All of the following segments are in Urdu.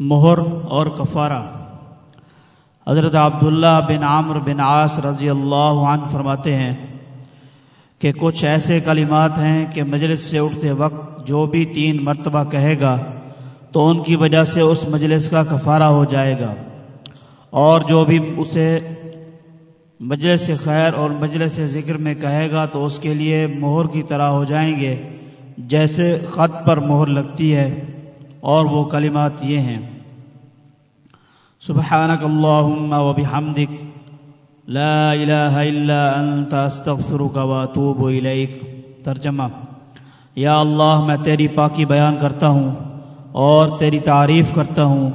مہر اور کفارہ۔ حضرت عبداللہ بن عامر بن عاص رضی اللہ عنہ فرماتے ہیں کہ کچھ ایسے کلمات ہیں کہ مجلس سے اٹھتے وقت جو بھی تین مرتبہ کہے گا تو ان کی وجہ سے اس مجلس کا کفارہ ہو جائے گا۔ اور جو بھی اسے مجلس خیر اور مجلس ذکر میں کہے گا تو اس کے لیے مہر کی طرح ہو جائیں گے، جیسے خط پر مہر لگتی ہے۔ اور وہ کلمات یہ ہیں۔ سبحانک اللہم و بحمدک، لا الہ الا انت، استغفرک و اتوب الیک۔ ترجمہ، یا اللہ، میں تیری پاکی بیان کرتا ہوں اور تیری تعریف کرتا ہوں،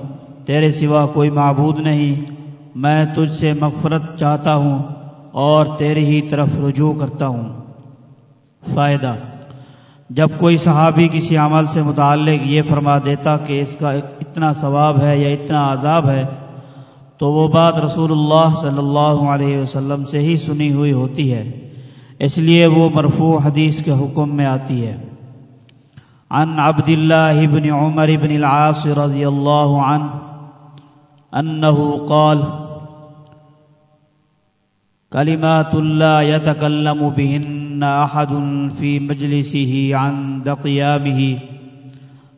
تیرے سوا کوئی معبود نہیں۔ میں تجھ سے مغفرت چاہتا ہوں اور تیری ہی طرف رجوع کرتا ہوں۔ فائدہ جب کوئی صحابی کسی عمل سے متعلق یہ فرما دیتا کہ اس کا اتنا ثواب ہے یا اتنا عذاب ہے، تو وہ بات رسول اللہ صلی اللہ علیہ وسلم سے ہی سنی ہوئی ہوتی ہے۔ اس لیے وہ مرفوع حدیث کے حکم میں آتی ہے۔ عن عبد الله بن عمر بن العاص رضي الله عنه أنه قال كلمات لا يتكلم بهن أحد في مجلسه عند قيامه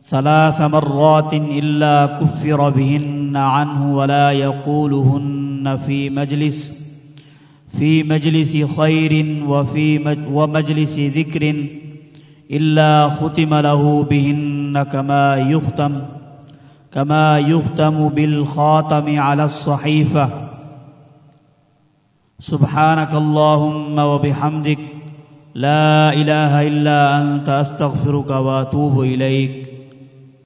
ثلاث مرات إلا كفر بهن عنه ولا يقولهن في مجلس في مجلس خير وفي ومجلس ذكر إلا ختم له بهن كما يختم كما يختم بالخاتم على الصحيفة. سبحانك اللهم وبحمدك لا إله إلا أنت أستغفرك وأتوب إليك.